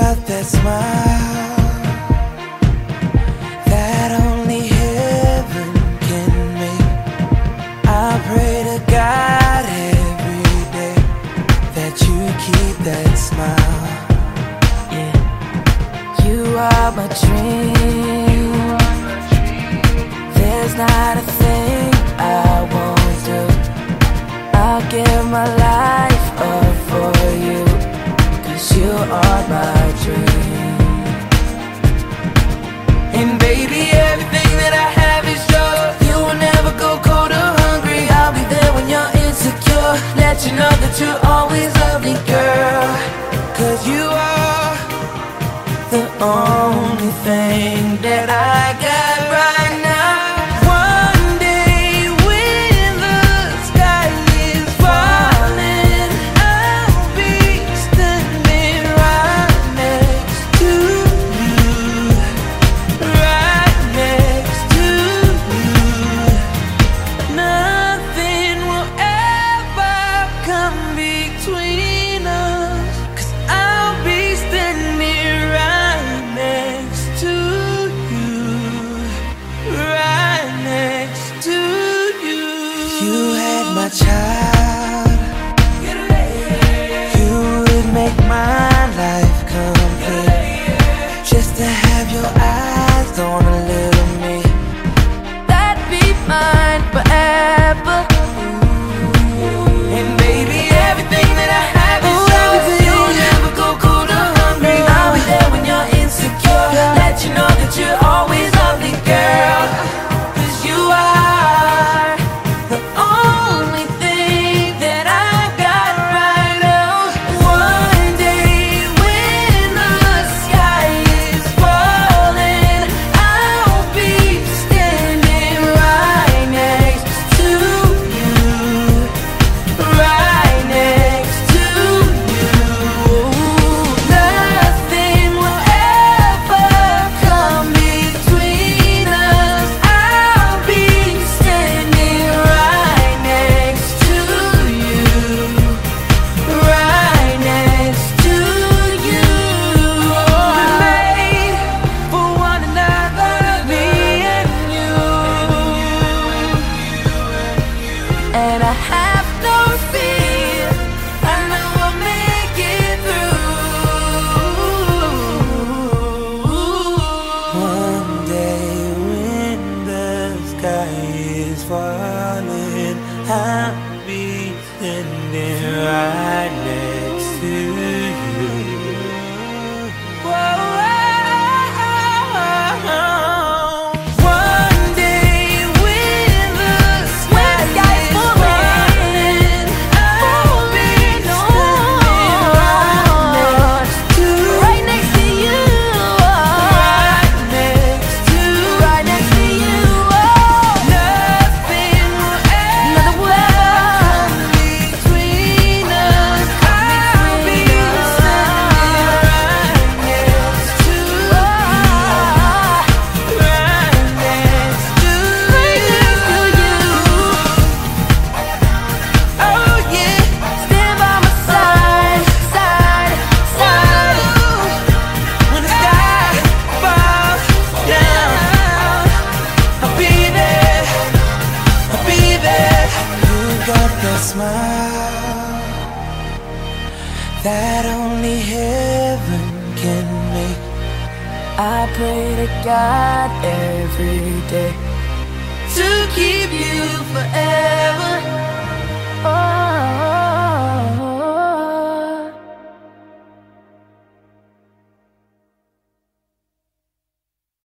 got that smile that only heaven can make. I pray to God every day that you keep that smile. Yeah, you are my dream. There's not a thing I won't do. I'll give my life. my child. You would make my life complete. Just to have your eyes on a little and I have no fear. I know I'll make it through. One day when the sky is falling, I'll be standing right now. smile that only heaven can make. I pray to God every day to keep you forever. Oh.